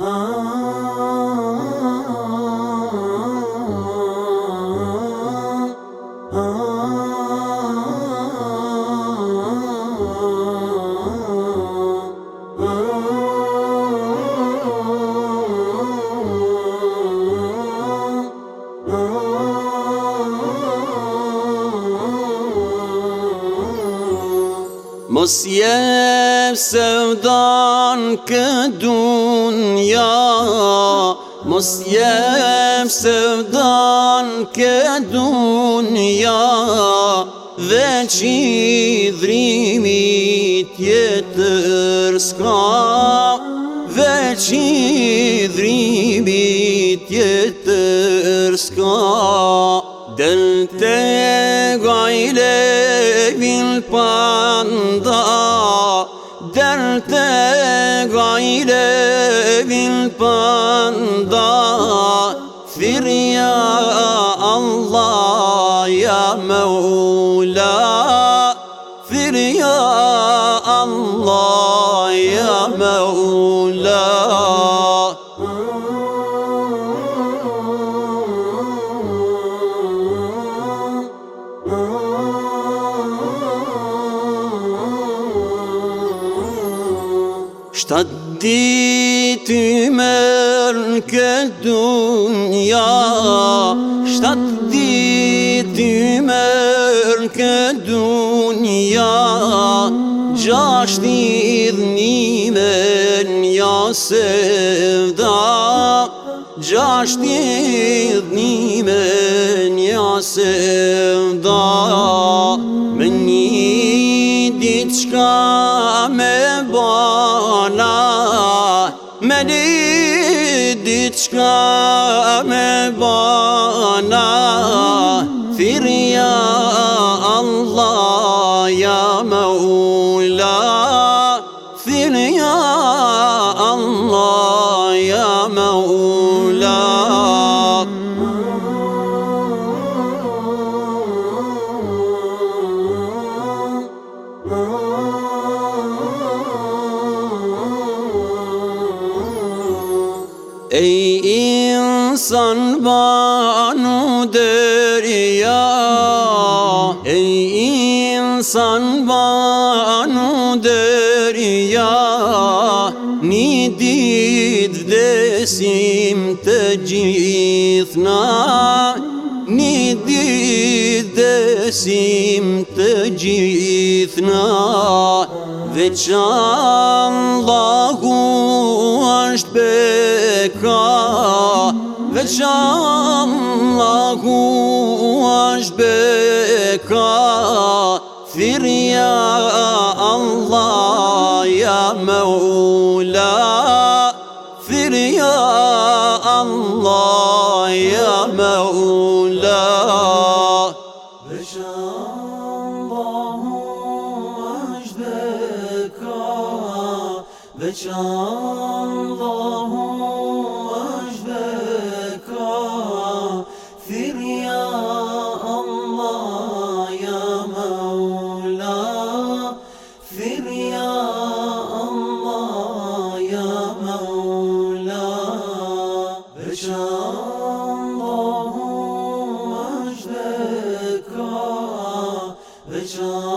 Uh-huh. Mos jep sevdan këtë ja Mos jep sevdan këtë ja Dhe që dhrimit jetër s'ka Dhe që dhrimit jetër s'ka Dën të gajle banda Derte gayre bil banda Firya Allah ya Mevla Firya Allah ya Mevla Shtat dit i mërë në këtë dunja Shtat dit i mërë në këtë dunja Gjasht i dhnime në jase vda Gjasht i dhnime në jase vda Me një Më një ditë me bëna Më një me bëna Firë Allah, ja Mëhula Firë ja Allah, ja Mëhula Ej insan banu dërja Ej insan banu dërja Një dit vdesim të gjithna Një dit vdesim të gjithna Veçan Allahu është për را الله وجبك ثر يا الله يا مولا ثر يا الله يا مولا بشا الله وجبك بشا الله Hicran